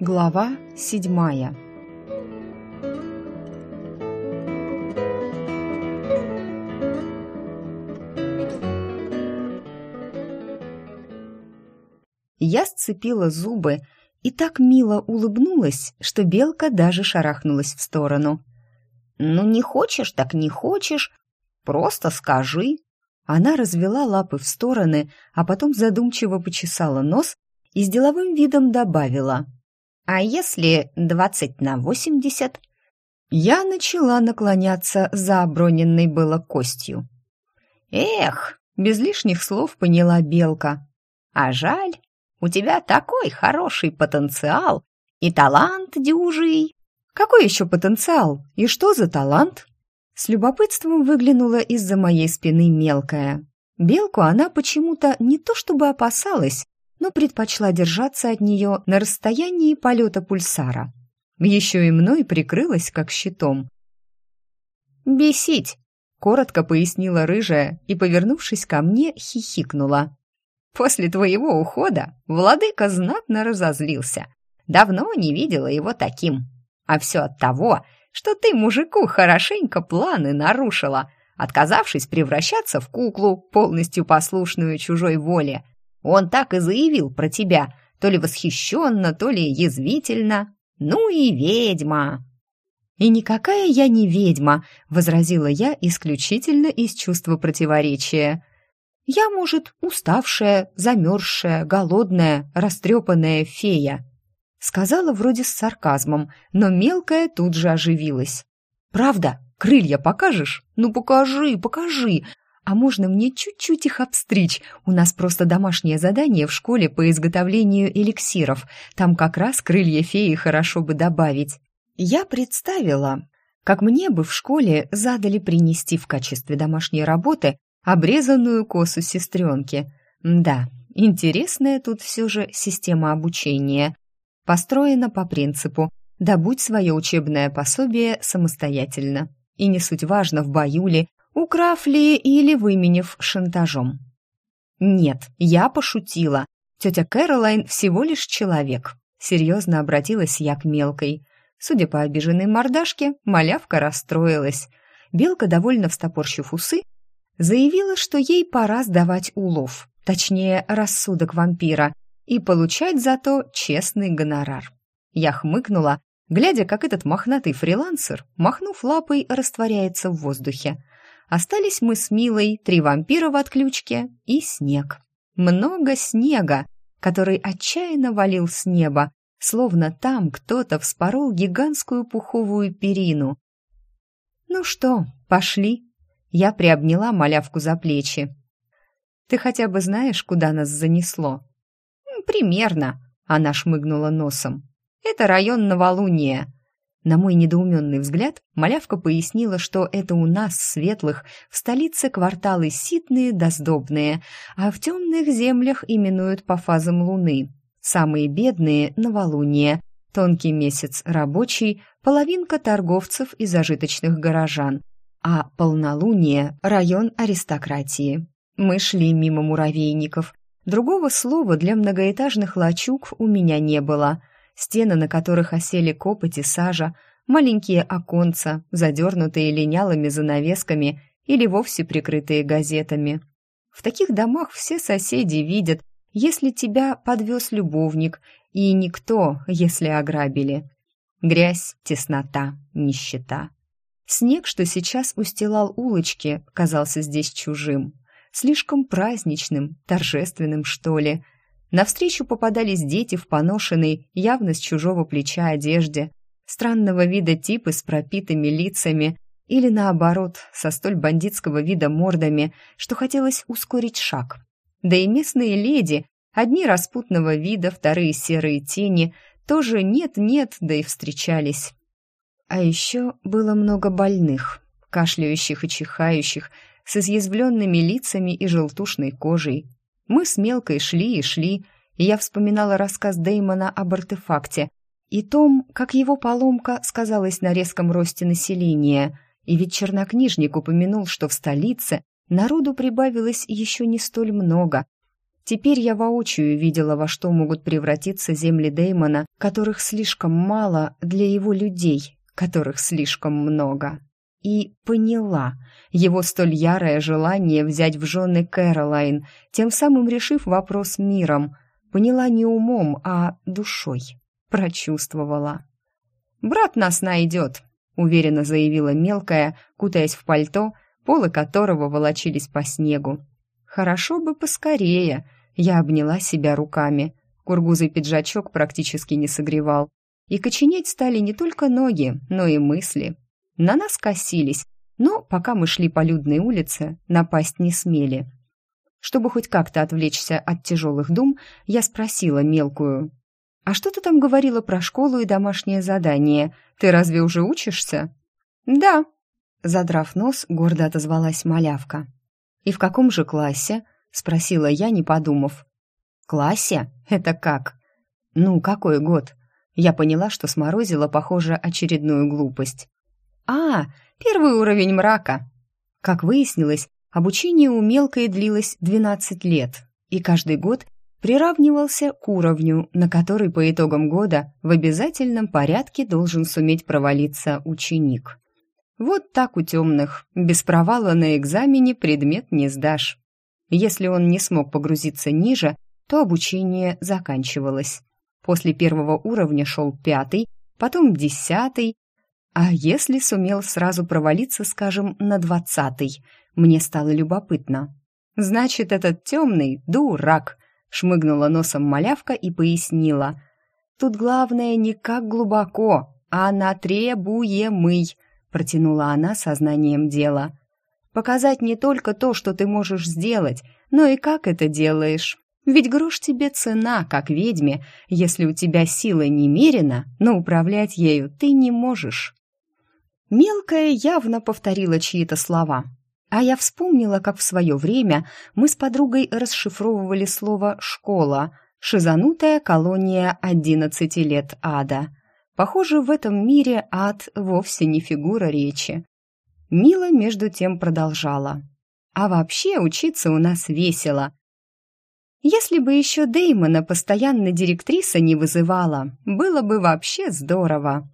Глава седьмая Я сцепила зубы и так мило улыбнулась, что белка даже шарахнулась в сторону. «Ну, не хочешь, так не хочешь. Просто скажи». Она развела лапы в стороны, а потом задумчиво почесала нос и с деловым видом добавила. «А если двадцать на восемьдесят?» Я начала наклоняться за оброненной было костью. «Эх!» — без лишних слов поняла Белка. «А жаль, у тебя такой хороший потенциал и талант дюжий». «Какой еще потенциал? И что за талант?» С любопытством выглянула из-за моей спины мелкая. Белку она почему-то не то чтобы опасалась, но предпочла держаться от нее на расстоянии полета пульсара. Еще и мной прикрылась как щитом. «Бесить!» — коротко пояснила рыжая и, повернувшись ко мне, хихикнула. «После твоего ухода владыка знатно разозлился. Давно не видела его таким. А все от того, что ты мужику хорошенько планы нарушила, отказавшись превращаться в куклу, полностью послушную чужой воле. Он так и заявил про тебя, то ли восхищенно, то ли язвительно. Ну и ведьма!» «И никакая я не ведьма», — возразила я исключительно из чувства противоречия. «Я, может, уставшая, замерзшая, голодная, растрепанная фея». Сказала вроде с сарказмом, но мелкая тут же оживилась. «Правда? Крылья покажешь? Ну покажи, покажи! А можно мне чуть-чуть их обстричь? У нас просто домашнее задание в школе по изготовлению эликсиров. Там как раз крылья феи хорошо бы добавить». Я представила, как мне бы в школе задали принести в качестве домашней работы обрезанную косу сестренки. Да, интересная тут все же система обучения построена по принципу «добудь свое учебное пособие самостоятельно». И не суть важно, в бою ли, украв ли или выменив шантажом. Нет, я пошутила. Тетя Кэролайн всего лишь человек. Серьезно обратилась я к мелкой. Судя по обиженной мордашке, малявка расстроилась. Белка, довольно встопорщив усы, заявила, что ей пора сдавать улов, точнее, рассудок вампира, и получать зато честный гонорар. Я хмыкнула, глядя, как этот мохнатый фрилансер, махнув лапой, растворяется в воздухе. Остались мы с Милой, три вампира в отключке и снег. Много снега, который отчаянно валил с неба, словно там кто-то вспорол гигантскую пуховую перину. «Ну что, пошли?» Я приобняла малявку за плечи. «Ты хотя бы знаешь, куда нас занесло?» «Примерно», — она шмыгнула носом. «Это район Новолуния». На мой недоуменный взгляд малявка пояснила, что это у нас, светлых, в столице кварталы ситные да сдобные, а в темных землях именуют по фазам луны. Самые бедные — новолуние, тонкий месяц рабочий, половинка торговцев и зажиточных горожан, а полнолуние — район аристократии. Мы шли мимо муравейников, Другого слова для многоэтажных лачуг у меня не было. Стены, на которых осели копоть и сажа, маленькие оконца, задернутые линялыми занавесками или вовсе прикрытые газетами. В таких домах все соседи видят, если тебя подвез любовник, и никто, если ограбили. Грязь, теснота, нищета. Снег, что сейчас устилал улочки, казался здесь чужим слишком праздничным, торжественным, что ли. Навстречу попадались дети в поношенной, явно с чужого плеча одежде, странного вида типы с пропитыми лицами или, наоборот, со столь бандитского вида мордами, что хотелось ускорить шаг. Да и местные леди, одни распутного вида, вторые серые тени, тоже нет-нет, да и встречались. А еще было много больных, кашляющих и чихающих, с изъязвленными лицами и желтушной кожей. Мы с Мелкой шли и шли, и я вспоминала рассказ Деймона об артефакте и том, как его поломка сказалась на резком росте населения. И ведь чернокнижник упомянул, что в столице народу прибавилось еще не столь много. Теперь я воочию видела, во что могут превратиться земли Деймона, которых слишком мало для его людей, которых слишком много. И поняла его столь ярое желание взять в жены Кэролайн, тем самым решив вопрос миром. Поняла не умом, а душой. Прочувствовала. «Брат нас найдет», — уверенно заявила мелкая, кутаясь в пальто, полы которого волочились по снегу. «Хорошо бы поскорее», я обняла себя руками. Кургузый пиджачок практически не согревал. И коченеть стали не только ноги, но и мысли. На нас косились, но пока мы шли по людной улице, напасть не смели. Чтобы хоть как-то отвлечься от тяжелых дум, я спросила мелкую. «А что ты там говорила про школу и домашнее задание? Ты разве уже учишься?» «Да», — задрав нос, гордо отозвалась малявка. «И в каком же классе?» — спросила я, не подумав. «Классе? Это как?» «Ну, какой год?» Я поняла, что сморозила, похоже, очередную глупость. «А, первый уровень мрака!» Как выяснилось, обучение у мелкой длилось 12 лет, и каждый год приравнивался к уровню, на который по итогам года в обязательном порядке должен суметь провалиться ученик. Вот так у темных, без провала на экзамене предмет не сдашь. Если он не смог погрузиться ниже, то обучение заканчивалось. После первого уровня шел пятый, потом десятый, а если сумел сразу провалиться, скажем, на двадцатый, мне стало любопытно. «Значит, этот темный дурак», — шмыгнула носом малявка и пояснила. «Тут главное не как глубоко, а на требуемый», — протянула она сознанием дела. Показать не только то, что ты можешь сделать, но и как это делаешь. Ведь грош тебе цена, как ведьме, если у тебя сила немерена, но управлять ею ты не можешь. Мелкая явно повторила чьи-то слова. А я вспомнила, как в свое время мы с подругой расшифровывали слово «школа», шизанутая колония одиннадцати лет ада. Похоже, в этом мире ад вовсе не фигура речи. Мила между тем продолжала. «А вообще учиться у нас весело. Если бы еще Деймона постоянно директриса не вызывала, было бы вообще здорово.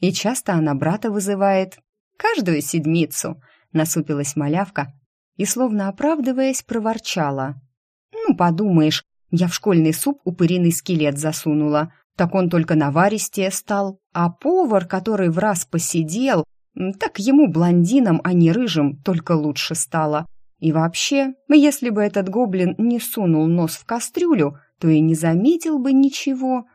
И часто она брата вызывает. Каждую седмицу», — насупилась малявка и, словно оправдываясь, проворчала. «Ну, подумаешь, я в школьный суп упыриный скелет засунула, так он только наваристее стал, а повар, который в раз посидел, так ему, блондином, а не рыжим, только лучше стало. И вообще, если бы этот гоблин не сунул нос в кастрюлю, то и не заметил бы ничего.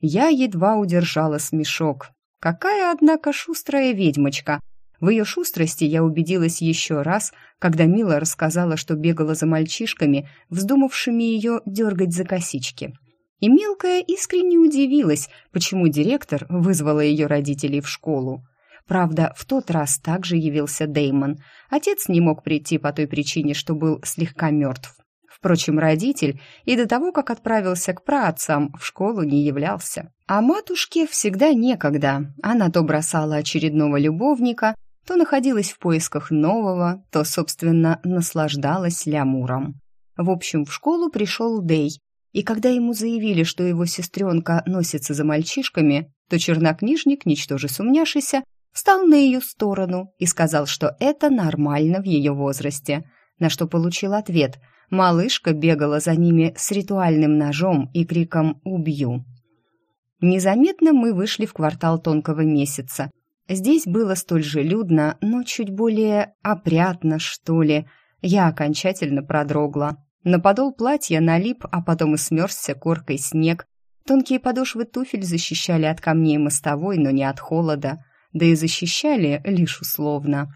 Я едва удержала смешок. Какая, однако, шустрая ведьмочка. В ее шустрости я убедилась еще раз, когда Мила рассказала, что бегала за мальчишками, вздумавшими ее дергать за косички. И мелкая искренне удивилась, почему директор вызвала ее родителей в школу. Правда, в тот раз также явился Деймон. Отец не мог прийти по той причине, что был слегка мертв. Впрочем, родитель и до того, как отправился к праотцам, в школу не являлся. А матушке всегда некогда. Она то бросала очередного любовника, то находилась в поисках нового, то, собственно, наслаждалась лямуром. В общем, в школу пришел Дей, и когда ему заявили, что его сестренка носится за мальчишками, то чернокнижник, ничтоже сумняшися, встал на ее сторону и сказал, что это нормально в ее возрасте, на что получил ответ. Малышка бегала за ними с ритуальным ножом и криком «Убью!». Незаметно мы вышли в квартал тонкого месяца. Здесь было столь же людно, но чуть более опрятно, что ли. Я окончательно продрогла. На подол платья налип, а потом и смерзся коркой снег. Тонкие подошвы туфель защищали от камней мостовой, но не от холода да и защищали лишь условно.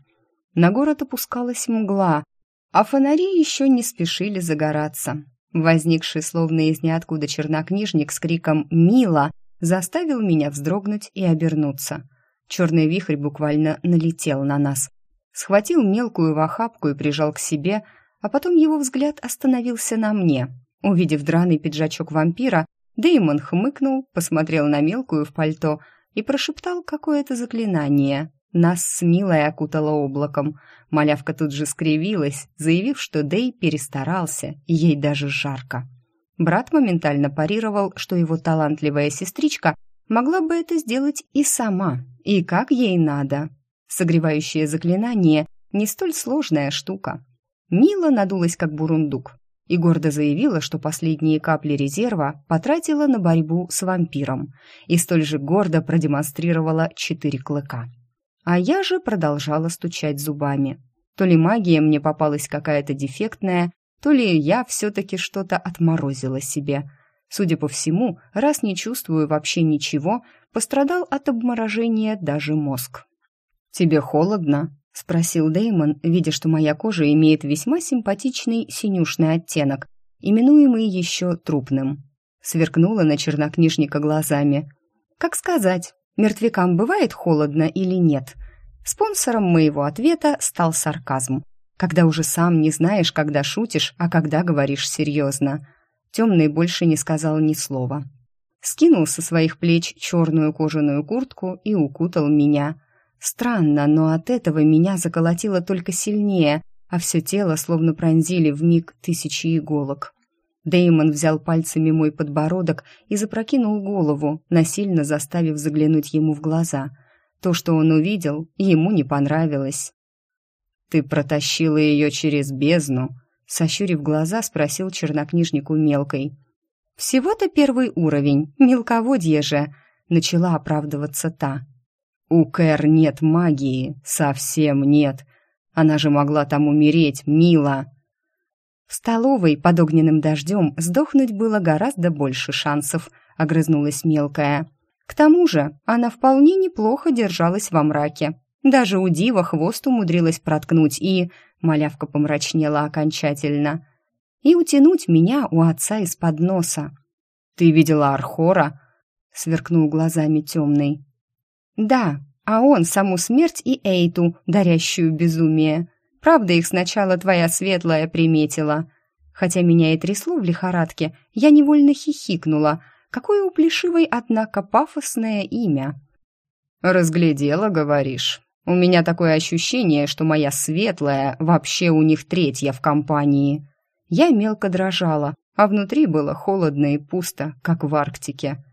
На город опускалась мгла, а фонари еще не спешили загораться. Возникший словно из ниоткуда чернокнижник с криком «Мила!» заставил меня вздрогнуть и обернуться. Черный вихрь буквально налетел на нас. Схватил мелкую в охапку и прижал к себе, а потом его взгляд остановился на мне. Увидев драный пиджачок вампира, Деймон хмыкнул, посмотрел на мелкую в пальто — и прошептал какое-то заклинание. Нас с Милой окутало облаком. Малявка тут же скривилась, заявив, что Дэй перестарался, и ей даже жарко. Брат моментально парировал, что его талантливая сестричка могла бы это сделать и сама, и как ей надо. Согревающее заклинание – не столь сложная штука. Мила надулась как бурундук и гордо заявила, что последние капли резерва потратила на борьбу с вампиром и столь же гордо продемонстрировала четыре клыка. А я же продолжала стучать зубами. То ли магия мне попалась какая-то дефектная, то ли я все-таки что-то отморозила себе. Судя по всему, раз не чувствую вообще ничего, пострадал от обморожения даже мозг. «Тебе холодно?» — спросил Деймон, видя, что моя кожа имеет весьма симпатичный синюшный оттенок, именуемый еще трупным. Сверкнула на чернокнижника глазами. «Как сказать, мертвякам бывает холодно или нет?» Спонсором моего ответа стал сарказм, когда уже сам не знаешь, когда шутишь, а когда говоришь серьезно. Темный больше не сказал ни слова. Скинул со своих плеч черную кожаную куртку и укутал меня. Странно, но от этого меня заколотило только сильнее, а все тело словно пронзили в миг тысячи иголок. Деймон взял пальцами мой подбородок и запрокинул голову, насильно заставив заглянуть ему в глаза. То, что он увидел, ему не понравилось. «Ты протащила ее через бездну?» Сощурив глаза, спросил чернокнижнику мелкой. «Всего-то первый уровень, мелководье же!» Начала оправдываться та. «У Кэр нет магии, совсем нет. Она же могла там умереть, мила!» В столовой под огненным дождем сдохнуть было гораздо больше шансов, огрызнулась мелкая. К тому же она вполне неплохо держалась во мраке. Даже у дива хвост умудрилась проткнуть и... Малявка помрачнела окончательно. И утянуть меня у отца из-под носа. «Ты видела Архора?» — сверкнул глазами темный. «Да, а он саму смерть и Эйту, дарящую безумие. Правда, их сначала твоя светлая приметила. Хотя меня и трясло в лихорадке, я невольно хихикнула. Какое у Плешивой, однако, пафосное имя». «Разглядела, говоришь?» У меня такое ощущение, что моя светлая вообще у них третья в компании. Я мелко дрожала, а внутри было холодно и пусто, как в Арктике.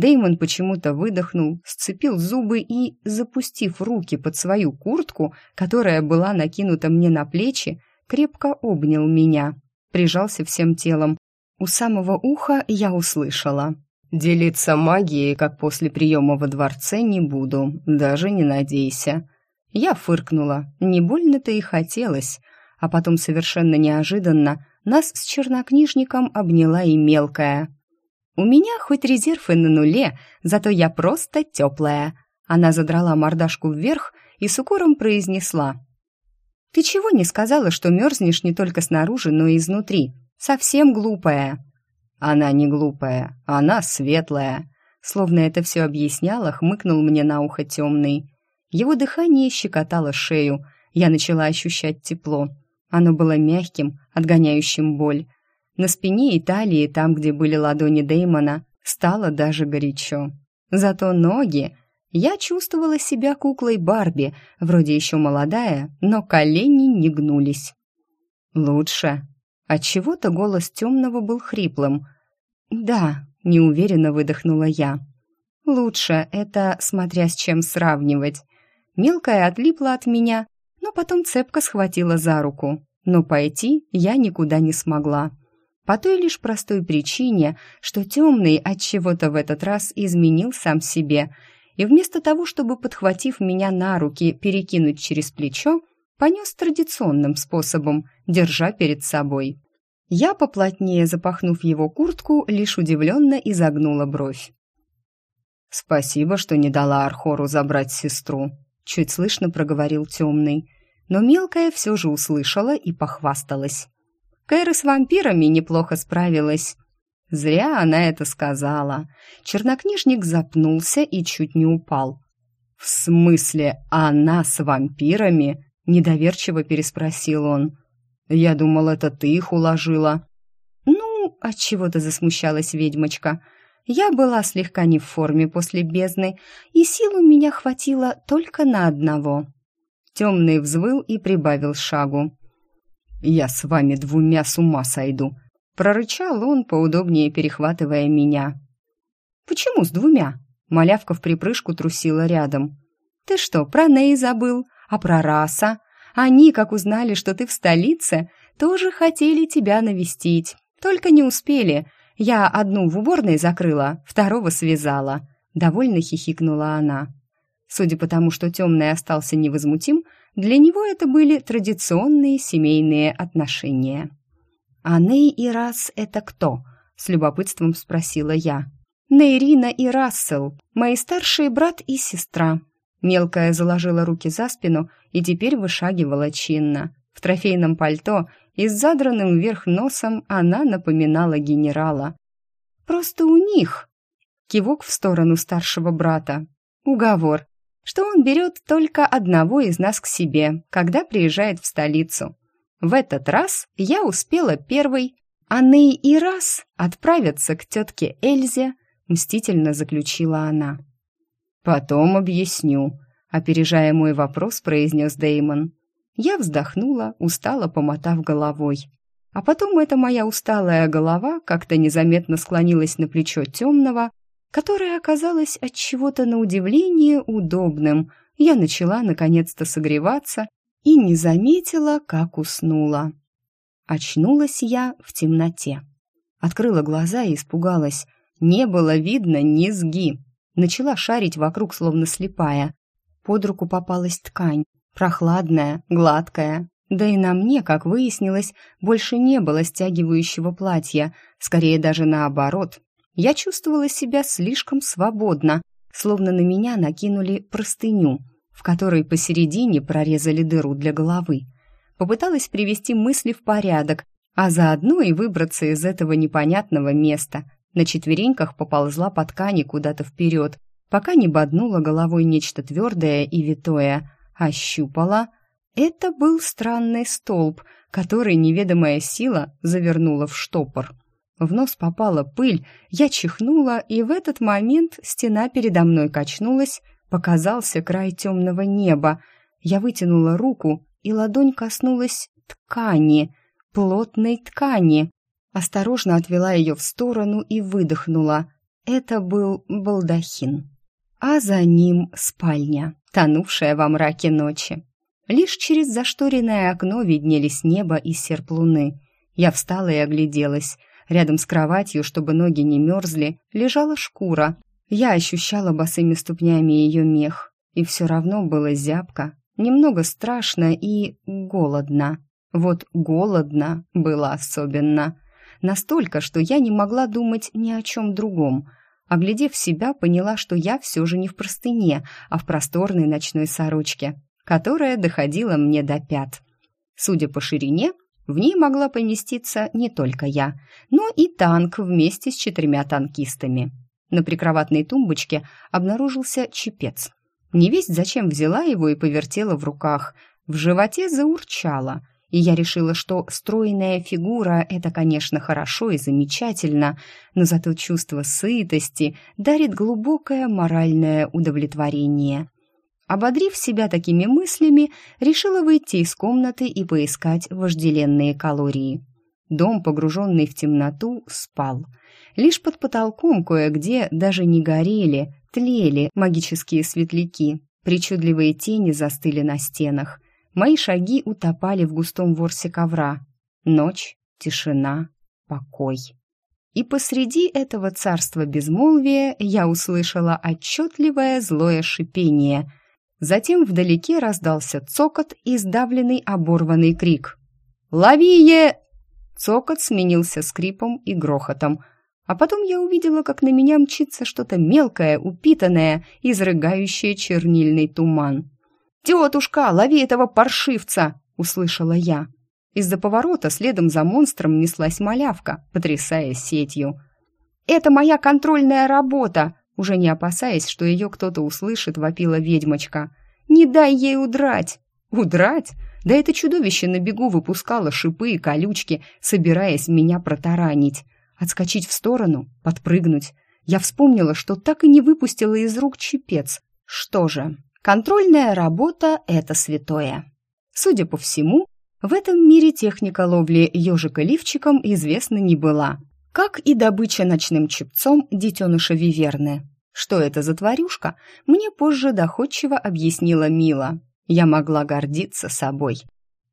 Деймон почему-то выдохнул, сцепил зубы и, запустив руки под свою куртку, которая была накинута мне на плечи, крепко обнял меня, прижался всем телом. У самого уха я услышала. «Делиться магией, как после приема во дворце, не буду, даже не надейся». Я фыркнула, не больно-то и хотелось, а потом совершенно неожиданно нас с чернокнижником обняла и мелкая. «У меня хоть резерв и на нуле, зато я просто теплая». Она задрала мордашку вверх и с укором произнесла. «Ты чего не сказала, что мерзнешь не только снаружи, но и изнутри? Совсем глупая». «Она не глупая, она светлая», словно это все объясняло, хмыкнул мне на ухо темный. Его дыхание щекотало шею. Я начала ощущать тепло. Оно было мягким, отгоняющим боль. На спине и талии, там, где были ладони Деймона, стало даже горячо. Зато ноги... Я чувствовала себя куклой Барби, вроде еще молодая, но колени не гнулись. «Лучше». Отчего-то голос темного был хриплым. «Да», — неуверенно выдохнула я. «Лучше, это смотря с чем сравнивать. Мелкая отлипла от меня, но потом цепко схватила за руку. Но пойти я никуда не смогла. По той лишь простой причине, что темный от чего-то в этот раз изменил сам себе, и вместо того, чтобы, подхватив меня на руки, перекинуть через плечо, понес традиционным способом, держа перед собой. Я, поплотнее запахнув его куртку, лишь удивленно изогнула бровь. «Спасибо, что не дала Архору забрать сестру», чуть слышно проговорил темный. Но мелкая все же услышала и похвасталась. Кэра с вампирами неплохо справилась. Зря она это сказала. Чернокнижник запнулся и чуть не упал. «В смысле, она с вампирами?» — недоверчиво переспросил он. «Я думал, это ты их уложила». «Ну, отчего-то засмущалась ведьмочка. Я была слегка не в форме после бездны, и сил у меня хватило только на одного. Темный взвыл и прибавил шагу. «Я с вами двумя с ума сойду», — Прорычал он, поудобнее перехватывая меня. «Почему с двумя?» Малявка в припрыжку трусила рядом. «Ты что, про Ней забыл? А про Раса? Они, как узнали, что ты в столице, тоже хотели тебя навестить. Только не успели. Я одну в уборной закрыла, второго связала». Довольно хихикнула она. Судя по тому, что темный остался невозмутим, для него это были традиционные семейные отношения. «А Ней и Расс — это кто?» — с любопытством спросила я. «Нейрина и Рассел, мои старшие брат и сестра». Мелкая заложила руки за спину и теперь вышагивала чинно. В трофейном пальто и с задранным вверх носом она напоминала генерала. «Просто у них...» Кивок в сторону старшего брата. «Уговор, что он берет только одного из нас к себе, когда приезжает в столицу. В этот раз я успела первой, а Ней и раз отправятся к тетке Эльзе, мстительно заключила она. «Потом объясню», — опережая мой вопрос, произнес Деймон. Я вздохнула, устало помотав головой. А потом эта моя усталая голова как-то незаметно склонилась на плечо темного, которое оказалось от чего-то на удивление удобным. Я начала наконец-то согреваться и не заметила, как уснула. Очнулась я в темноте. Открыла глаза и испугалась. Не было видно низги. Начала шарить вокруг, словно слепая. Под руку попалась ткань, прохладная, гладкая. Да и на мне, как выяснилось, больше не было стягивающего платья, скорее даже наоборот. Я чувствовала себя слишком свободно, словно на меня накинули простыню, в которой посередине прорезали дыру для головы. Попыталась привести мысли в порядок, а заодно и выбраться из этого непонятного места. На четвереньках поползла по ткани куда-то вперед, пока не боднула головой нечто твердое и витое. Ощупала. Это был странный столб, который неведомая сила завернула в штопор. В нос попала пыль, я чихнула, и в этот момент стена передо мной качнулась, Показался край темного неба. Я вытянула руку, и ладонь коснулась ткани, плотной ткани. Осторожно отвела ее в сторону и выдохнула. Это был балдахин. А за ним спальня, тонувшая во мраке ночи. Лишь через зашторенное окно виднелись небо и серп луны. Я встала и огляделась. Рядом с кроватью, чтобы ноги не мерзли, лежала шкура, я ощущала босыми ступнями ее мех, и все равно было зябко, немного страшно и голодно. Вот голодно было особенно. Настолько, что я не могла думать ни о чем другом. Оглядев себя, поняла, что я все же не в простыне, а в просторной ночной сорочке, которая доходила мне до пят. Судя по ширине, в ней могла поместиться не только я, но и танк вместе с четырьмя танкистами. На прикроватной тумбочке обнаружился чепец. Не весть зачем взяла его и повертела в руках. В животе заурчало, и я решила, что стройная фигура — это, конечно, хорошо и замечательно, но зато чувство сытости дарит глубокое моральное удовлетворение. Ободрив себя такими мыслями, решила выйти из комнаты и поискать вожделенные калории. Дом, погруженный в темноту, спал — Лишь под потолком кое-где даже не горели, тлели магические светляки. Причудливые тени застыли на стенах. Мои шаги утопали в густом ворсе ковра. Ночь, тишина, покой. И посреди этого царства безмолвия я услышала отчетливое злое шипение. Затем вдалеке раздался цокот и сдавленный оборванный крик. «Лови е!» Цокот сменился скрипом и грохотом, а потом я увидела, как на меня мчится что-то мелкое, упитанное, изрыгающее чернильный туман. «Тетушка, лови этого паршивца!» — услышала я. Из-за поворота следом за монстром неслась малявка, потрясая сетью. «Это моя контрольная работа!» Уже не опасаясь, что ее кто-то услышит, вопила ведьмочка. «Не дай ей удрать!» «Удрать?» Да это чудовище на бегу выпускало шипы и колючки, собираясь меня протаранить. Отскочить в сторону, подпрыгнуть. Я вспомнила, что так и не выпустила из рук чепец. Что же, контрольная работа — это святое. Судя по всему, В этом мире техника ловли ежика лифчиком известна не была, как и добыча ночным чепцом детеныша Виверны. Что это за тварюшка, мне позже доходчиво объяснила Мила. Я могла гордиться собой.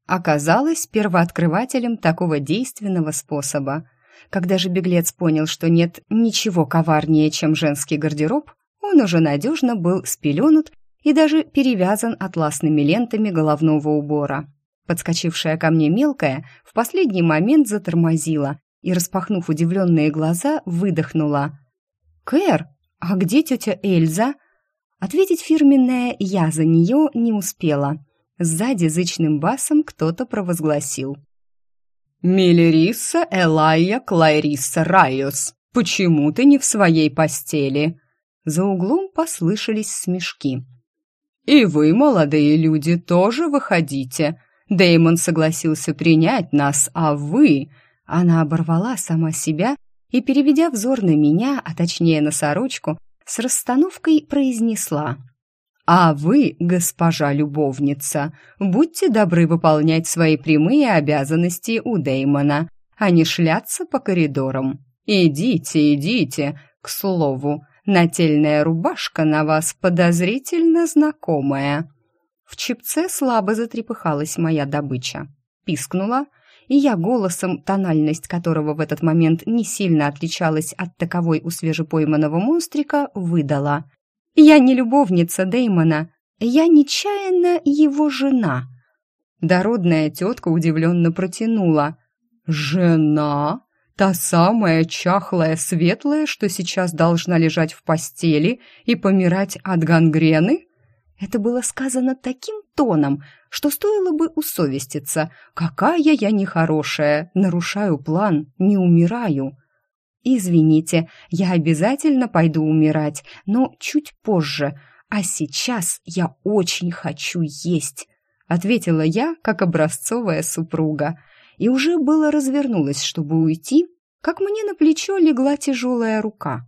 Оказалась первооткрывателем такого действенного способа. Когда же беглец понял, что нет ничего коварнее, чем женский гардероб, он уже надежно был спеленут и даже перевязан атласными лентами головного убора. Подскочившая ко мне мелкая в последний момент затормозила и, распахнув удивленные глаза, выдохнула. «Кэр, а где тетя Эльза?» Ответить фирменное «я за нее» не успела. Сзади зычным басом кто-то провозгласил. «Миллерисса Элайя Клайрисса Райос, почему ты не в своей постели?» За углом послышались смешки. «И вы, молодые люди, тоже выходите. Дэймон согласился принять нас, а вы...» Она оборвала сама себя и, переведя взор на меня, а точнее на сорочку, с расстановкой произнесла. «А вы, госпожа любовница, будьте добры выполнять свои прямые обязанности у Дэймона, а не шляться по коридорам. Идите, идите, к слову, нательная рубашка на вас подозрительно знакомая». В чипце слабо затрепыхалась моя добыча. Пискнула, и я голосом, тональность которого в этот момент не сильно отличалась от таковой у свежепойманного монстрика, выдала. «Я не любовница Дэймона, я нечаянно его жена». Дородная тетка удивленно протянула. «Жена? Та самая чахлая светлая, что сейчас должна лежать в постели и помирать от гангрены?» Это было сказано таким тоном, что стоило бы усовеститься. Какая я нехорошая, нарушаю план, не умираю. Извините, я обязательно пойду умирать, но чуть позже. А сейчас я очень хочу есть, ответила я, как образцовая супруга. И уже было развернулась, чтобы уйти, как мне на плечо легла тяжелая рука.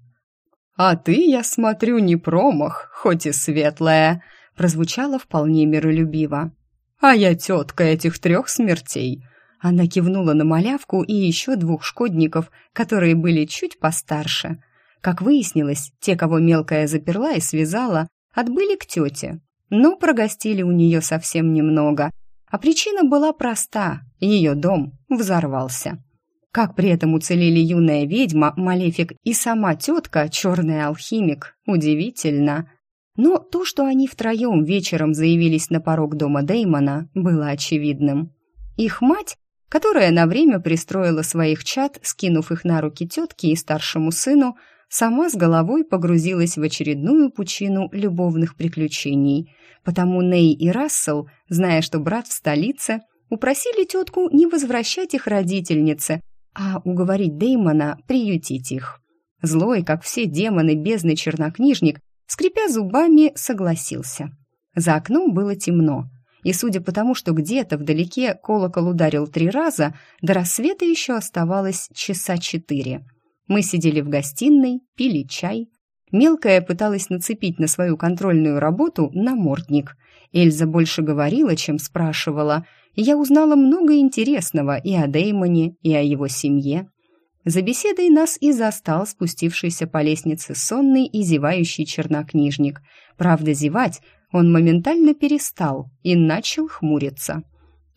«А ты, я смотрю, не промах, хоть и светлая», прозвучало вполне миролюбиво. «А я тетка этих трех смертей!» Она кивнула на малявку и еще двух шкодников, которые были чуть постарше. Как выяснилось, те, кого мелкая заперла и связала, отбыли к тете, но прогостили у нее совсем немного. А причина была проста – ее дом взорвался. Как при этом уцелели юная ведьма, малефик и сама тетка, черный алхимик, удивительно. Но то, что они втроем вечером заявились на порог дома Деймона, было очевидным. Их мать, которая на время пристроила своих чад, скинув их на руки тетке и старшему сыну, сама с головой погрузилась в очередную пучину любовных приключений. Потому Ней и Рассел, зная, что брат в столице, упросили тетку не возвращать их родительнице, а уговорить Деймона приютить их. Злой, как все демоны бездны чернокнижник, Скрипя зубами, согласился. За окном было темно, и судя по тому, что где-то вдалеке колокол ударил три раза, до рассвета еще оставалось часа четыре. Мы сидели в гостиной, пили чай. Мелкая пыталась нацепить на свою контрольную работу намордник. Эльза больше говорила, чем спрашивала, и я узнала много интересного и о Деймоне, и о его семье. За беседой нас и застал спустившийся по лестнице сонный и зевающий чернокнижник. Правда, зевать он моментально перестал и начал хмуриться.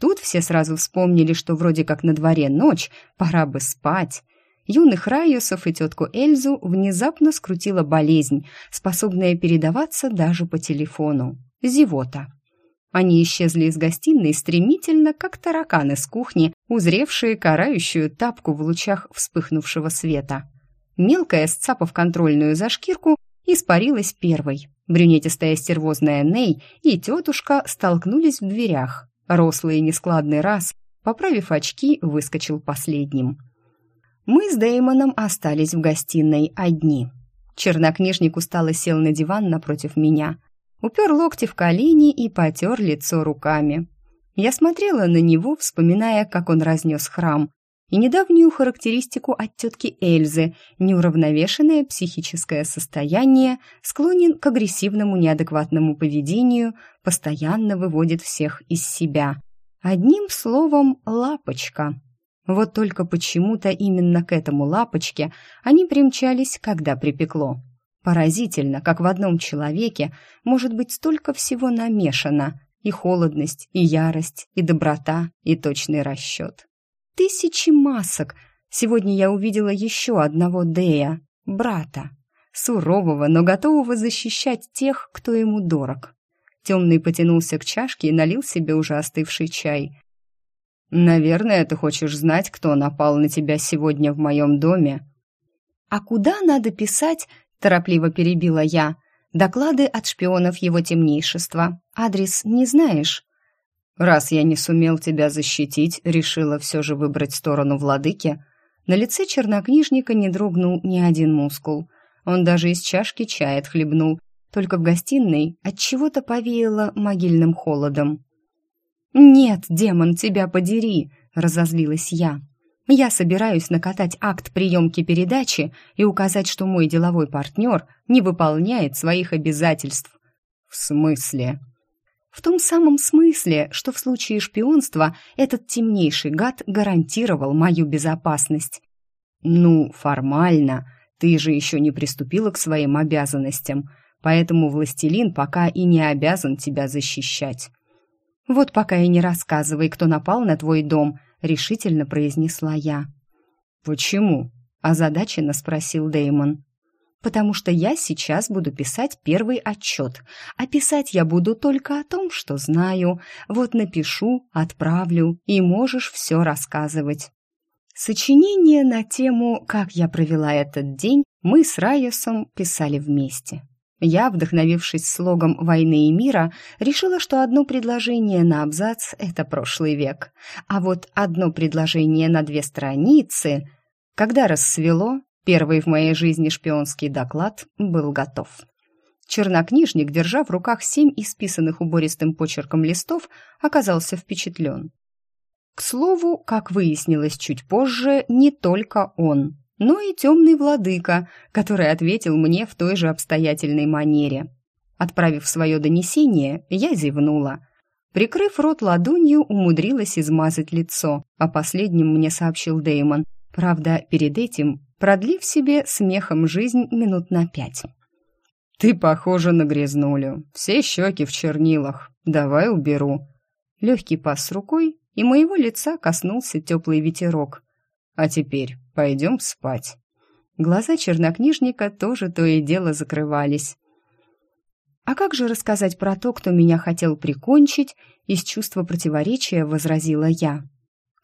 Тут все сразу вспомнили, что вроде как на дворе ночь, пора бы спать. Юных Райосов и тетку Эльзу внезапно скрутила болезнь, способная передаваться даже по телефону. Зевота. Они исчезли из гостиной стремительно, как тараканы с кухни, узревшие карающую тапку в лучах вспыхнувшего света. Мелкая, сцапав контрольную за шкирку, испарилась первой. Брюнетистая стервозная Ней и тетушка столкнулись в дверях. Рослый и нескладный раз, поправив очки, выскочил последним. Мы с Дэймоном остались в гостиной одни. Чернокнижник устало сел на диван напротив меня – упер локти в колени и потер лицо руками. Я смотрела на него, вспоминая, как он разнес храм, и недавнюю характеристику от тетки Эльзы – неуравновешенное психическое состояние, склонен к агрессивному неадекватному поведению, постоянно выводит всех из себя. Одним словом, лапочка. Вот только почему-то именно к этому лапочке они примчались, когда припекло. Поразительно, как в одном человеке может быть столько всего намешано. И холодность, и ярость, и доброта, и точный расчет. Тысячи масок. Сегодня я увидела еще одного Дея, брата. Сурового, но готового защищать тех, кто ему дорог. Темный потянулся к чашке и налил себе уже остывший чай. «Наверное, ты хочешь знать, кто напал на тебя сегодня в моем доме?» «А куда надо писать?» – торопливо перебила я. «Доклады от шпионов его темнейшества. Адрес не знаешь?» «Раз я не сумел тебя защитить, решила все же выбрать сторону владыки». На лице чернокнижника не дрогнул ни один мускул. Он даже из чашки чая отхлебнул, только в гостиной от чего-то повеяло могильным холодом. «Нет, демон, тебя подери!» — разозлилась я. «Я собираюсь накатать акт приемки передачи и указать, что мой деловой партнер не выполняет своих обязательств». «В смысле?» «В том самом смысле, что в случае шпионства этот темнейший гад гарантировал мою безопасность». «Ну, формально, ты же еще не приступила к своим обязанностям», поэтому властелин пока и не обязан тебя защищать. Вот пока и не рассказывай, кто напал на твой дом, решительно произнесла я. Почему? озадаченно спросил Деймон. Потому что я сейчас буду писать первый отчет, а писать я буду только о том, что знаю. Вот напишу, отправлю, и можешь все рассказывать. Сочинение на тему «Как я провела этот день» мы с Райосом писали вместе. Я, вдохновившись слогом «Войны и мира», решила, что одно предложение на абзац — это прошлый век. А вот одно предложение на две страницы... Когда рассвело, первый в моей жизни шпионский доклад был готов. Чернокнижник, держа в руках семь исписанных убористым почерком листов, оказался впечатлен. К слову, как выяснилось чуть позже, не только он — но и темный владыка, который ответил мне в той же обстоятельной манере. Отправив свое донесение, я зевнула. Прикрыв рот ладонью, умудрилась измазать лицо, а последним мне сообщил Деймон, правда, перед этим продлив себе смехом жизнь минут на пять. «Ты похожа на грязнулю, все щеки в чернилах, давай уберу». Легкий пас рукой, и моего лица коснулся теплый ветерок. «А теперь Пойдем спать». Глаза чернокнижника тоже то и дело закрывались. «А как же рассказать про то, кто меня хотел прикончить?» Из чувства противоречия возразила я.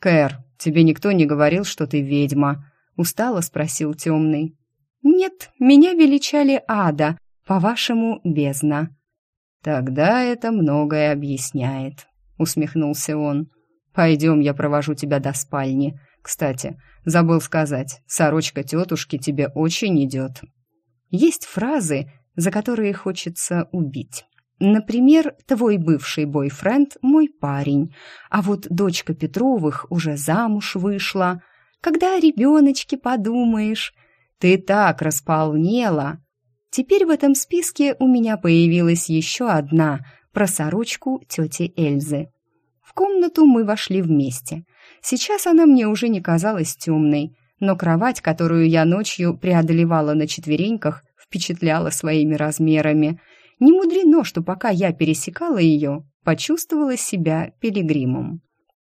«Кэр, тебе никто не говорил, что ты ведьма?» Устало спросил темный. «Нет, меня величали ада, по-вашему, бездна». «Тогда это многое объясняет», — усмехнулся он. «Пойдем, я провожу тебя до спальни. Кстати, забыл сказать, сорочка тетушки тебе очень идет. Есть фразы, за которые хочется убить. Например, твой бывший бойфренд – мой парень, а вот дочка Петровых уже замуж вышла. Когда о ребеночке подумаешь? Ты так располнела. Теперь в этом списке у меня появилась еще одна про сорочку тети Эльзы. В комнату мы вошли вместе – Сейчас она мне уже не казалась темной, но кровать, которую я ночью преодолевала на четвереньках, впечатляла своими размерами. Не мудрено, что пока я пересекала ее, почувствовала себя пилигримом.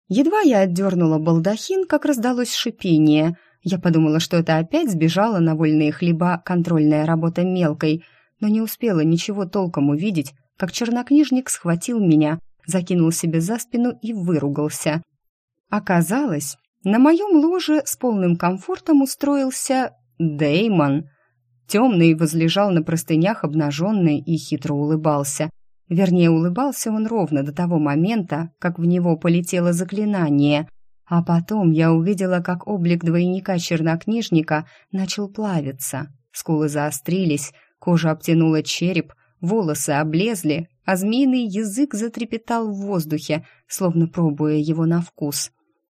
Едва я отдернула балдахин, как раздалось шипение. Я подумала, что это опять сбежала на вольные хлеба контрольная работа мелкой, но не успела ничего толком увидеть, как чернокнижник схватил меня, закинул себе за спину и выругался. Оказалось, на моем ложе с полным комфортом устроился Деймон. Темный возлежал на простынях обнаженный и хитро улыбался. Вернее, улыбался он ровно до того момента, как в него полетело заклинание. А потом я увидела, как облик двойника-чернокнижника начал плавиться. Скулы заострились, кожа обтянула череп, волосы облезли, а змеиный язык затрепетал в воздухе, словно пробуя его на вкус.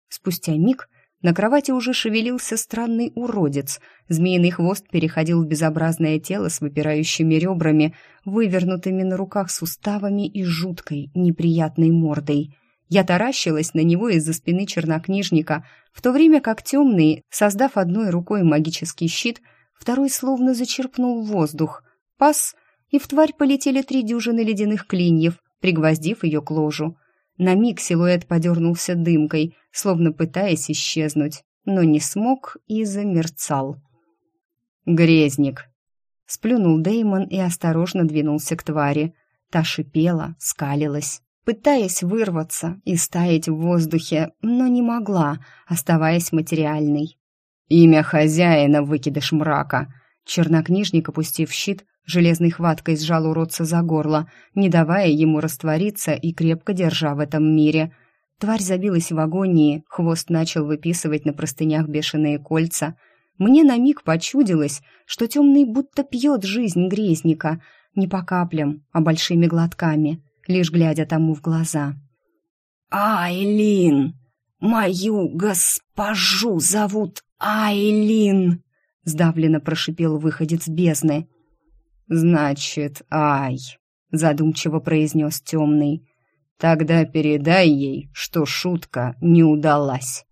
Спустя миг на кровати уже шевелился странный уродец. Змеиный хвост переходил в безобразное тело с выпирающими ребрами, вывернутыми на руках суставами и жуткой, неприятной мордой. Я таращилась на него из-за спины чернокнижника, в то время как темный, создав одной рукой магический щит, второй словно зачерпнул воздух. Пас, и в тварь полетели три дюжины ледяных клиньев, пригвоздив ее к ложу. На миг силуэт подернулся дымкой, словно пытаясь исчезнуть, но не смог и замерцал. «Грезник!» Сплюнул Деймон и осторожно двинулся к твари. Та шипела, скалилась, пытаясь вырваться и стаять в воздухе, но не могла, оставаясь материальной. «Имя хозяина, выкидыш мрака!» Чернокнижник, опустив щит, железной хваткой сжал уродца за горло, не давая ему раствориться и крепко держа в этом мире. Тварь забилась в агонии, хвост начал выписывать на простынях бешеные кольца. Мне на миг почудилось, что темный будто пьет жизнь грезника, не по каплям, а большими глотками, лишь глядя тому в глаза. «Айлин! Мою госпожу зовут Айлин!» сдавленно прошипел выходец бездны. «Значит, ай!» — задумчиво произнес темный. «Тогда передай ей, что шутка не удалась».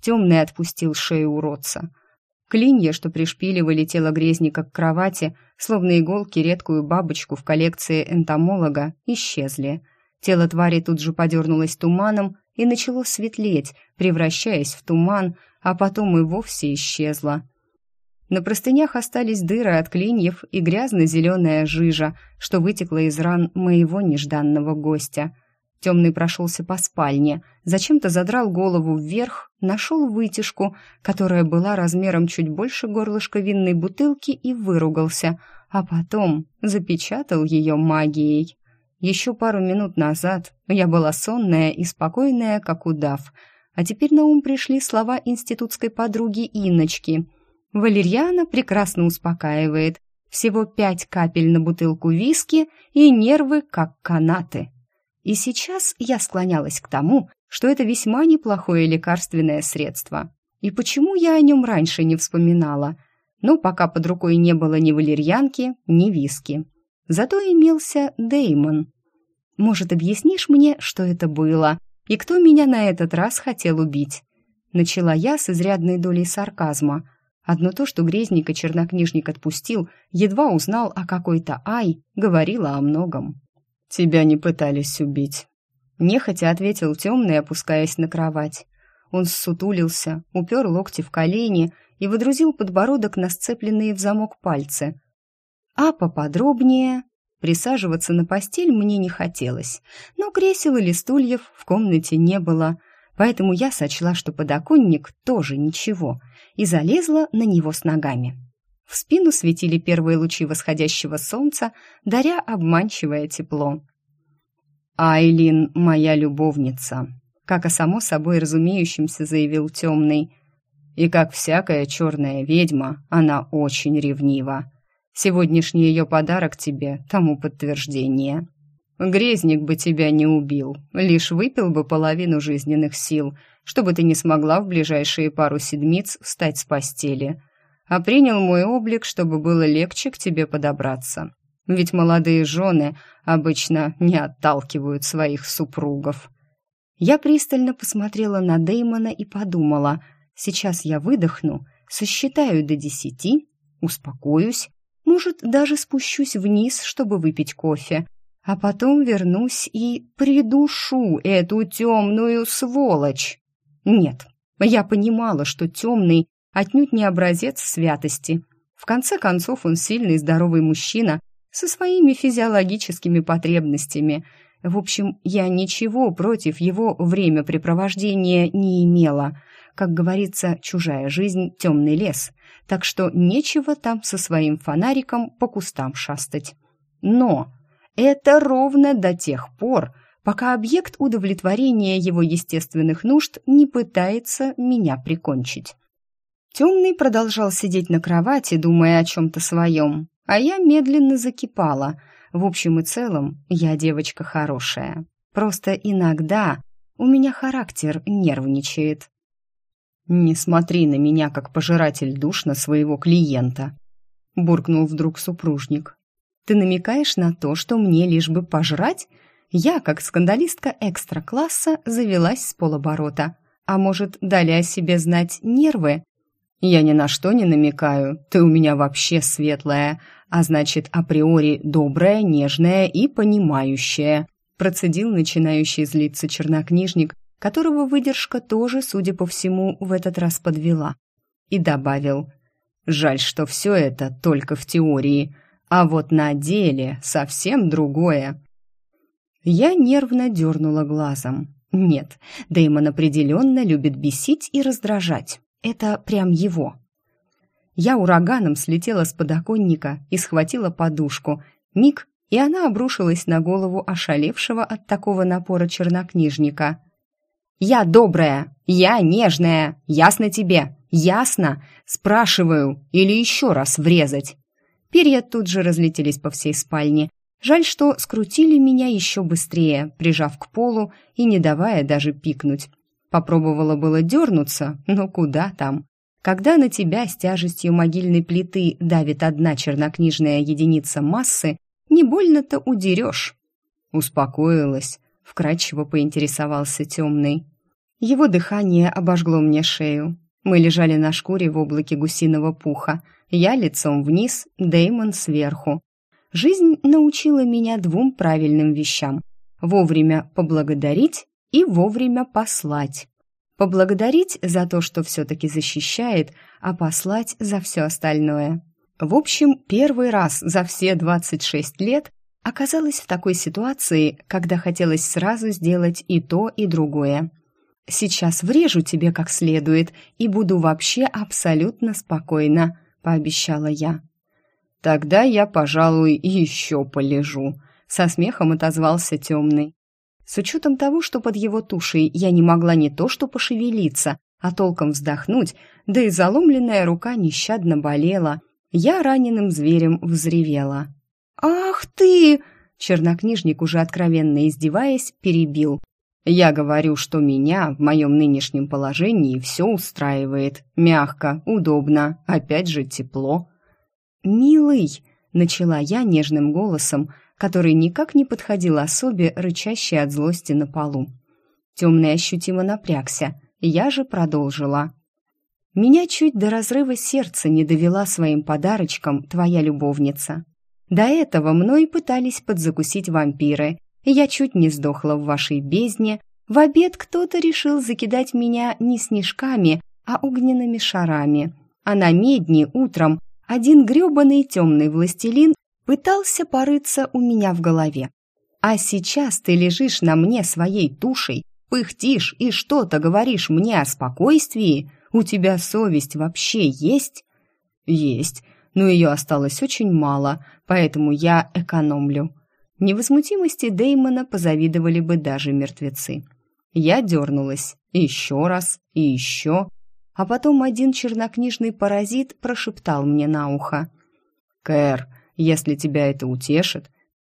Темный отпустил шею уродца. Клинья, что пришпиливали тело грезника к кровати, словно иголки редкую бабочку в коллекции энтомолога, исчезли. Тело твари тут же подернулось туманом и начало светлеть, превращаясь в туман, а потом и вовсе исчезло. На простынях остались дыры от клиньев и грязно-зеленая жижа, что вытекла из ран моего нежданного гостя. Темный прошелся по спальне, зачем-то задрал голову вверх, нашел вытяжку, которая была размером чуть больше горлышка винной бутылки и выругался, а потом запечатал ее магией. Еще пару минут назад я была сонная и спокойная, как удав, а теперь на ум пришли слова институтской подруги Инночки — Валерьяна прекрасно успокаивает. Всего пять капель на бутылку виски и нервы как канаты. И сейчас я склонялась к тому, что это весьма неплохое лекарственное средство. И почему я о нем раньше не вспоминала? Ну, пока под рукой не было ни валерьянки, ни виски. Зато имелся Деймон. Может, объяснишь мне, что это было? И кто меня на этот раз хотел убить? Начала я с изрядной долей сарказма – Одно то, что грезник и чернокнижник отпустил, едва узнал о какой-то Ай, говорило о многом. «Тебя не пытались убить», — нехотя ответил темный, опускаясь на кровать. Он ссутулился, упер локти в колени и выдрузил подбородок на сцепленные в замок пальцы. А поподробнее... Присаживаться на постель мне не хотелось, но кресел или стульев в комнате не было — поэтому я сочла, что подоконник тоже ничего, и залезла на него с ногами. В спину светили первые лучи восходящего солнца, даря обманчивое тепло. «Айлин — моя любовница», как о само собой разумеющемся заявил темный. «И как всякая черная ведьма, она очень ревнива. Сегодняшний ее подарок тебе тому подтверждение». Грезник бы тебя не убил, лишь выпил бы половину жизненных сил, чтобы ты не смогла в ближайшие пару седмиц встать с постели, а принял мой облик, чтобы было легче к тебе подобраться. Ведь молодые жены обычно не отталкивают своих супругов. Я пристально посмотрела на Деймона и подумала, сейчас я выдохну, сосчитаю до десяти, успокоюсь, может, даже спущусь вниз, чтобы выпить кофе, а потом вернусь и придушу эту темную сволочь. Нет, я понимала, что темный отнюдь не образец святости. В конце концов, он сильный здоровый мужчина со своими физиологическими потребностями. В общем, я ничего против его времяпрепровождения не имела. Как говорится, чужая жизнь — темный лес, так что нечего там со своим фонариком по кустам шастать. Но это ровно до тех пор, пока объект удовлетворения его естественных нужд не пытается меня прикончить. Темный продолжал сидеть на кровати, думая о чем-то своем, а я медленно закипала. В общем и целом, я девочка хорошая. Просто иногда у меня характер нервничает. «Не смотри на меня, как пожиратель душ на своего клиента», буркнул вдруг супружник. Ты намекаешь на то, что мне лишь бы пожрать? Я, как скандалистка экстра-класса, завелась с полоборота. А может, дали о себе знать нервы? Я ни на что не намекаю, ты у меня вообще светлая, а значит, априори добрая, нежная и понимающая. Процедил начинающий злиться чернокнижник, которого выдержка тоже, судя по всему, в этот раз подвела. И добавил, жаль, что все это только в теории, а вот на деле совсем другое. Я нервно дернула глазом. Нет, Дэймон определенно любит бесить и раздражать. Это прям его. Я ураганом слетела с подоконника и схватила подушку. Миг, и она обрушилась на голову ошалевшего от такого напора чернокнижника. «Я добрая, я нежная, ясно тебе, ясно? Спрашиваю, или еще раз врезать?» Перья тут же разлетелись по всей спальне. Жаль, что скрутили меня еще быстрее, прижав к полу и не давая даже пикнуть. Попробовала было дернуться, но куда там? Когда на тебя с тяжестью могильной плиты давит одна чернокнижная единица массы, не больно-то удерешь. Успокоилась, вкрадчиво поинтересовался темный. Его дыхание обожгло мне шею. Мы лежали на шкуре в облаке гусиного пуха. Я лицом вниз, Деймон сверху. Жизнь научила меня двум правильным вещам. Вовремя поблагодарить и вовремя послать. Поблагодарить за то, что все-таки защищает, а послать за все остальное. В общем, первый раз за все 26 лет оказалась в такой ситуации, когда хотелось сразу сделать и то, и другое. «Сейчас врежу тебе как следует и буду вообще абсолютно спокойна», — пообещала я. «Тогда я, пожалуй, еще полежу», — со смехом отозвался темный. С учетом того, что под его тушей я не могла не то что пошевелиться, а толком вздохнуть, да и заломленная рука нещадно болела, я раненым зверем взревела. «Ах ты!» — чернокнижник, уже откровенно издеваясь, перебил. «Я говорю, что меня в моем нынешнем положении все устраивает. Мягко, удобно, опять же тепло». «Милый!» — начала я нежным голосом, который никак не подходил особе, рычащей от злости на полу. Темный ощутимо напрягся, я же продолжила. «Меня чуть до разрыва сердца не довела своим подарочком твоя любовница. До этого мной пытались подзакусить вампиры, я чуть не сдохла в вашей бездне. В обед кто-то решил закидать меня не снежками, а огненными шарами. А на медне утром один грёбаный темный властелин пытался порыться у меня в голове. А сейчас ты лежишь на мне своей тушей, пыхтишь и что-то говоришь мне о спокойствии. У тебя совесть вообще есть? Есть, но ее осталось очень мало, поэтому я экономлю. Невозмутимости Деймона позавидовали бы даже мертвецы. Я дернулась еще раз и еще, а потом один чернокнижный паразит прошептал мне на ухо. «Кэр, если тебя это утешит,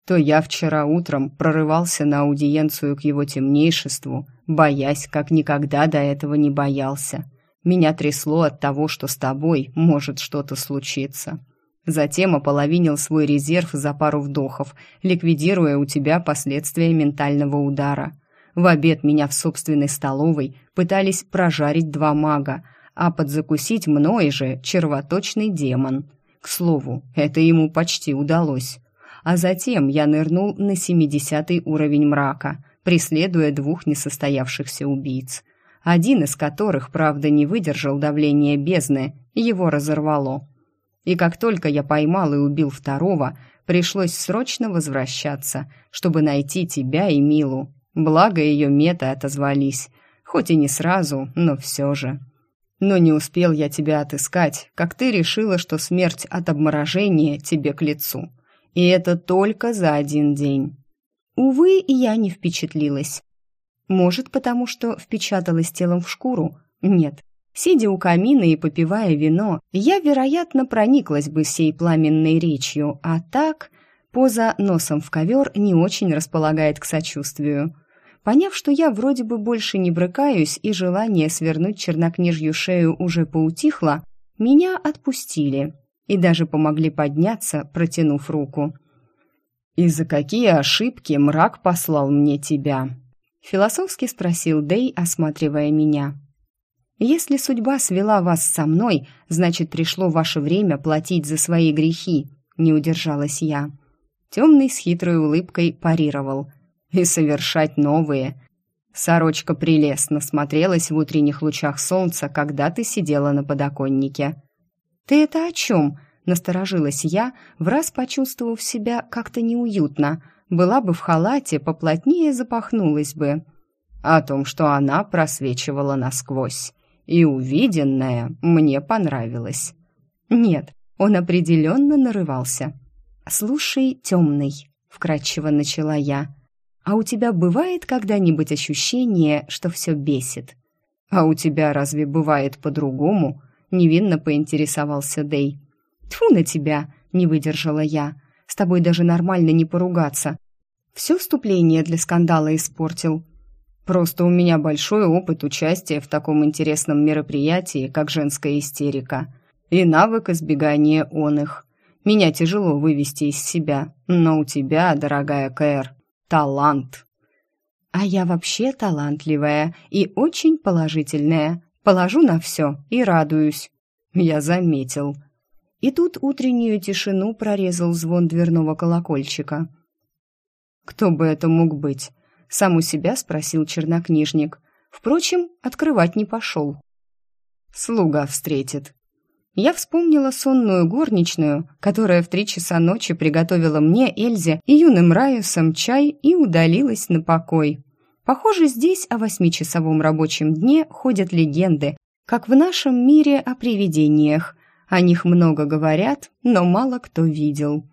то я вчера утром прорывался на аудиенцию к его темнейшеству, боясь, как никогда до этого не боялся. Меня трясло от того, что с тобой может что-то случиться. Затем ополовинил свой резерв за пару вдохов, ликвидируя у тебя последствия ментального удара. В обед меня в собственной столовой пытались прожарить два мага, а подзакусить мной же червоточный демон – к слову, это ему почти удалось. А затем я нырнул на 70 уровень мрака, преследуя двух несостоявшихся убийц. Один из которых, правда, не выдержал давления бездны, его разорвало. И как только я поймал и убил второго, пришлось срочно возвращаться, чтобы найти тебя и Милу. Благо ее меты отозвались, хоть и не сразу, но все же. Но не успел я тебя отыскать, как ты решила, что смерть от обморожения тебе к лицу. И это только за один день. Увы, я не впечатлилась. Может, потому что впечаталась телом в шкуру? Нет. Сидя у камина и попивая вино, я, вероятно, прониклась бы сей пламенной речью, а так... Поза носом в ковер не очень располагает к сочувствию. Поняв, что я вроде бы больше не брыкаюсь и желание свернуть чернокнижью шею уже поутихло, меня отпустили и даже помогли подняться, протянув руку. «И за какие ошибки мрак послал мне тебя?» Философски спросил Дей, осматривая меня. «Если судьба свела вас со мной, значит, пришло ваше время платить за свои грехи», — не удержалась я. Темный с хитрой улыбкой парировал. «И совершать новые». Сорочка прелестно смотрелась в утренних лучах солнца, когда ты сидела на подоконнике. «Ты это о чем?» — насторожилась я, враз почувствовав себя как-то неуютно — была бы в халате, поплотнее запахнулась бы. О том, что она просвечивала насквозь. И увиденное мне понравилось. Нет, он определенно нарывался. «Слушай, темный», — вкратчиво начала я, «а у тебя бывает когда-нибудь ощущение, что все бесит?» «А у тебя разве бывает по-другому?» — невинно поинтересовался Дей. «Тьфу на тебя!» — не выдержала я. С тобой даже нормально не поругаться. Все вступление для скандала испортил. Просто у меня большой опыт участия в таком интересном мероприятии, как женская истерика, и навык избегания он их. Меня тяжело вывести из себя, но у тебя, дорогая Кэр, талант. А я вообще талантливая и очень положительная. Положу на все и радуюсь. Я заметил. И тут утреннюю тишину прорезал звон дверного колокольчика. «Кто бы это мог быть?» — сам у себя спросил чернокнижник. Впрочем, открывать не пошел. «Слуга встретит». Я вспомнила сонную горничную, которая в три часа ночи приготовила мне, Эльзе и юным Раюсом чай и удалилась на покой. Похоже, здесь о восьмичасовом рабочем дне ходят легенды, как в нашем мире о привидениях, о них много говорят, но мало кто видел.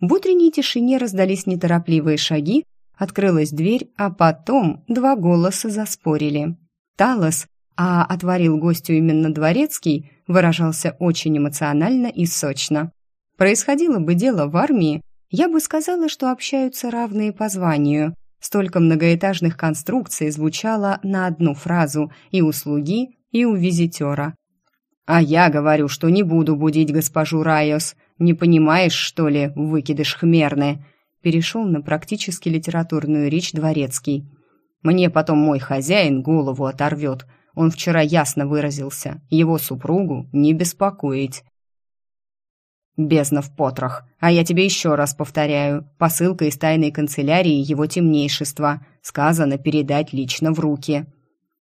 В утренней тишине раздались неторопливые шаги, открылась дверь, а потом два голоса заспорили. Талос, а отворил гостю именно дворецкий, выражался очень эмоционально и сочно. Происходило бы дело в армии, я бы сказала, что общаются равные по званию. Столько многоэтажных конструкций звучало на одну фразу и у слуги, и у визитера. «А я говорю, что не буду будить госпожу Райос. Не понимаешь, что ли, выкидыш хмерны?» Перешел на практически литературную речь дворецкий. «Мне потом мой хозяин голову оторвет. Он вчера ясно выразился. Его супругу не беспокоить». «Бездна в потрох. А я тебе еще раз повторяю. Посылка из тайной канцелярии его темнейшества. Сказано передать лично в руки».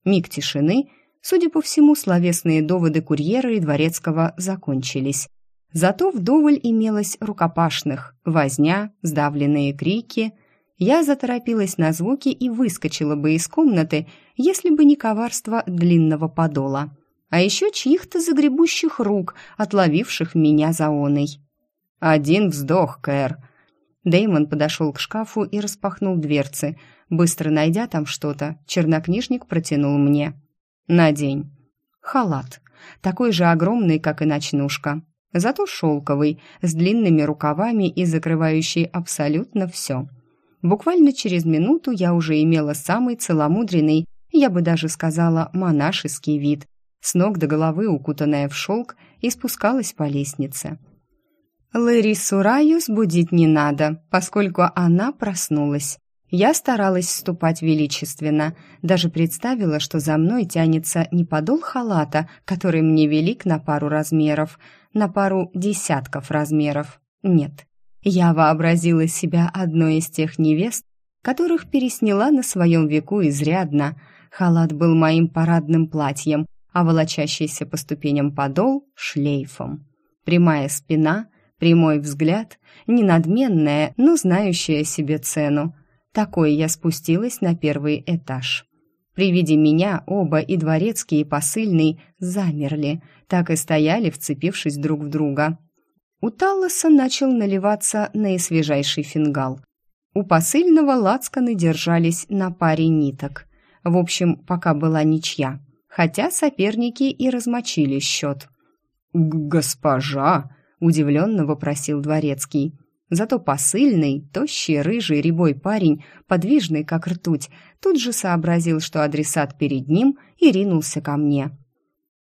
Миг тишины — Судя по всему, словесные доводы курьера и дворецкого закончились. Зато вдоволь имелось рукопашных, возня, сдавленные крики. Я заторопилась на звуки и выскочила бы из комнаты, если бы не коварство длинного подола. А еще чьих-то загребущих рук, отловивших меня за оной. «Один вздох, Кэр!» Деймон подошел к шкафу и распахнул дверцы. Быстро найдя там что-то, чернокнижник протянул мне. Надень. Халат. Такой же огромный, как и ночнушка. Зато шелковый, с длинными рукавами и закрывающий абсолютно все. Буквально через минуту я уже имела самый целомудренный, я бы даже сказала, монашеский вид, с ног до головы укутанная в шелк и спускалась по лестнице. Лэрису Райус будить не надо, поскольку она проснулась. Я старалась ступать величественно, даже представила, что за мной тянется не подол халата, который мне велик на пару размеров, на пару десятков размеров. Нет, я вообразила себя одной из тех невест, которых пересняла на своем веку изрядно. Халат был моим парадным платьем, а волочащийся по ступеням подол — шлейфом. Прямая спина, прямой взгляд, не надменная, но знающая себе цену — такой я спустилась на первый этаж. При виде меня оба и дворецкий, и посыльный замерли, так и стояли, вцепившись друг в друга. У Талласа начал наливаться наисвежайший фингал. У посыльного лацканы держались на паре ниток. В общем, пока была ничья, хотя соперники и размочили счет. «Госпожа!» — удивленно вопросил дворецкий. Зато посыльный, тощий, рыжий, рябой парень, подвижный, как ртуть, тут же сообразил, что адресат перед ним, и ринулся ко мне.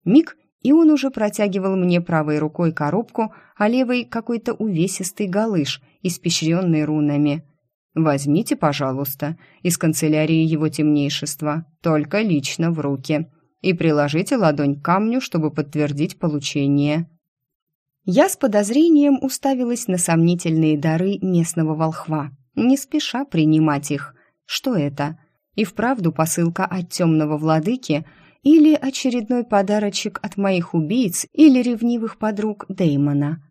Миг, и он уже протягивал мне правой рукой коробку, а левой какой-то увесистый галыш, испещренный рунами. «Возьмите, пожалуйста, из канцелярии его темнейшества, только лично в руки, и приложите ладонь к камню, чтобы подтвердить получение». Я с подозрением уставилась на сомнительные дары местного волхва, не спеша принимать их. Что это? И вправду посылка от темного владыки или очередной подарочек от моих убийц или ревнивых подруг Деймона?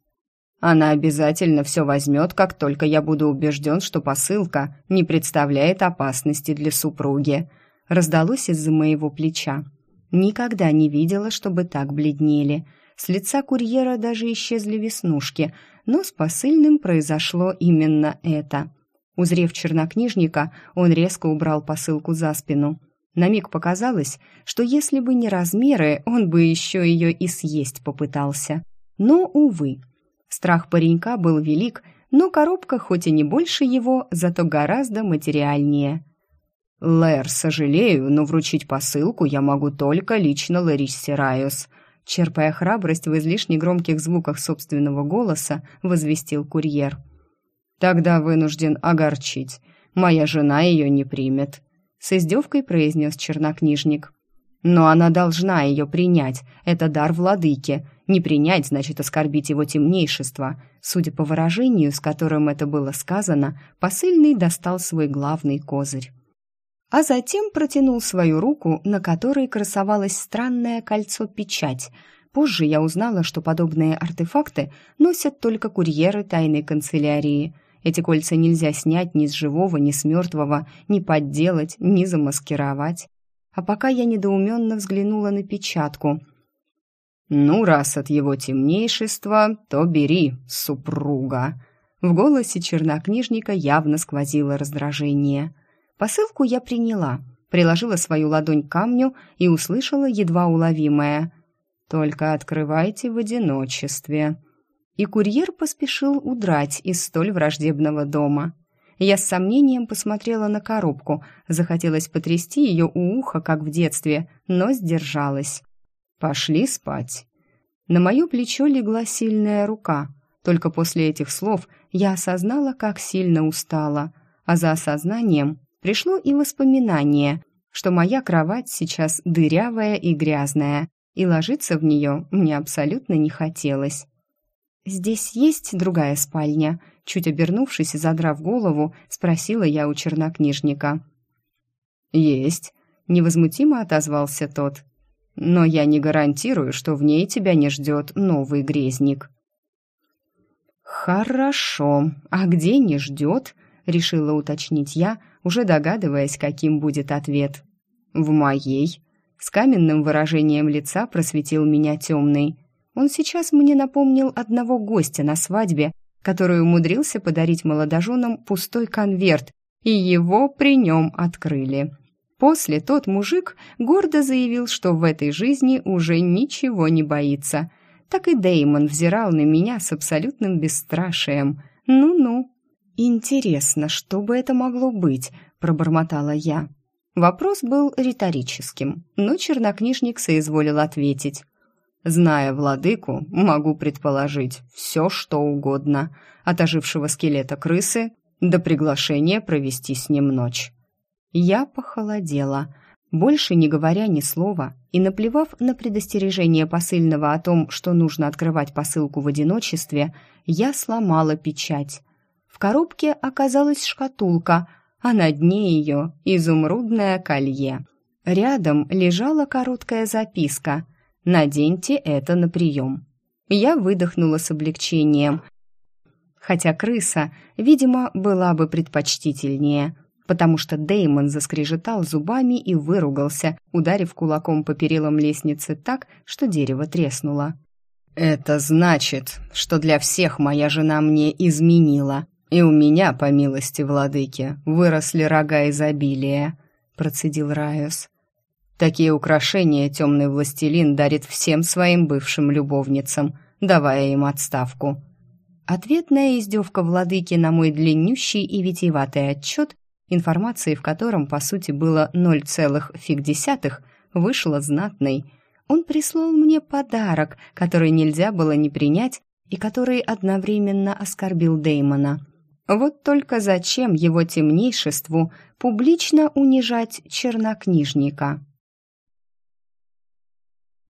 Она обязательно все возьмет, как только я буду убежден, что посылка не представляет опасности для супруги. Раздалось из-за моего плеча. Никогда не видела, чтобы так бледнели – с лица курьера даже исчезли веснушки, но с посыльным произошло именно это. Узрев чернокнижника, он резко убрал посылку за спину. На миг показалось, что если бы не размеры, он бы еще ее и съесть попытался. Но, увы, страх паренька был велик, но коробка хоть и не больше его, зато гораздо материальнее. «Лэр, сожалею, но вручить посылку я могу только лично Ларисе Райос», черпая храбрость в излишне громких звуках собственного голоса, возвестил курьер. «Тогда вынужден огорчить. Моя жена ее не примет», — с издевкой произнес чернокнижник. «Но она должна ее принять. Это дар владыки. Не принять значит оскорбить его темнейшество». Судя по выражению, с которым это было сказано, посыльный достал свой главный козырь а затем протянул свою руку, на которой красовалось странное кольцо-печать. Позже я узнала, что подобные артефакты носят только курьеры тайной канцелярии. Эти кольца нельзя снять ни с живого, ни с мертвого, ни подделать, ни замаскировать. А пока я недоуменно взглянула на печатку. «Ну, раз от его темнейшества, то бери, супруга». В голосе чернокнижника явно сквозило раздражение – Посылку я приняла, приложила свою ладонь к камню и услышала едва уловимое «Только открывайте в одиночестве». И курьер поспешил удрать из столь враждебного дома. Я с сомнением посмотрела на коробку, захотелось потрясти ее у уха, как в детстве, но сдержалась. «Пошли спать». На мое плечо легла сильная рука. Только после этих слов я осознала, как сильно устала, а за осознанием пришло и воспоминание, что моя кровать сейчас дырявая и грязная, и ложиться в нее мне абсолютно не хотелось. «Здесь есть другая спальня?» Чуть обернувшись и задрав голову, спросила я у чернокнижника. «Есть», — невозмутимо отозвался тот. «Но я не гарантирую, что в ней тебя не ждет новый грезник». «Хорошо. А где не ждет?» — решила уточнить я, уже догадываясь, каким будет ответ. «В моей?» С каменным выражением лица просветил меня темный. Он сейчас мне напомнил одного гостя на свадьбе, который умудрился подарить молодоженам пустой конверт, и его при нем открыли. После тот мужик гордо заявил, что в этой жизни уже ничего не боится. Так и Деймон взирал на меня с абсолютным бесстрашием. Ну-ну. «Интересно, что бы это могло быть?» – пробормотала я. Вопрос был риторическим, но чернокнижник соизволил ответить. «Зная владыку, могу предположить все, что угодно, от ожившего скелета крысы до приглашения провести с ним ночь». Я похолодела, больше не говоря ни слова и наплевав на предостережение посыльного о том, что нужно открывать посылку в одиночестве, я сломала печать – коробке оказалась шкатулка, а на дне ее изумрудное колье. Рядом лежала короткая записка «Наденьте это на прием». Я выдохнула с облегчением, хотя крыса, видимо, была бы предпочтительнее, потому что Деймон заскрежетал зубами и выругался, ударив кулаком по перилам лестницы так, что дерево треснуло. «Это значит, что для всех моя жена мне изменила», «И у меня, по милости владыки, выросли рога изобилия», — процедил Райос. «Такие украшения темный властелин дарит всем своим бывшим любовницам, давая им отставку». Ответная издевка владыки на мой длиннющий и витиеватый отчет, информации в котором, по сути, было ноль целых фиг десятых, вышла знатной. он прислал мне подарок, который нельзя было не принять и который одновременно оскорбил Деймона. Вот только зачем его темнейшеству публично унижать чернокнижника?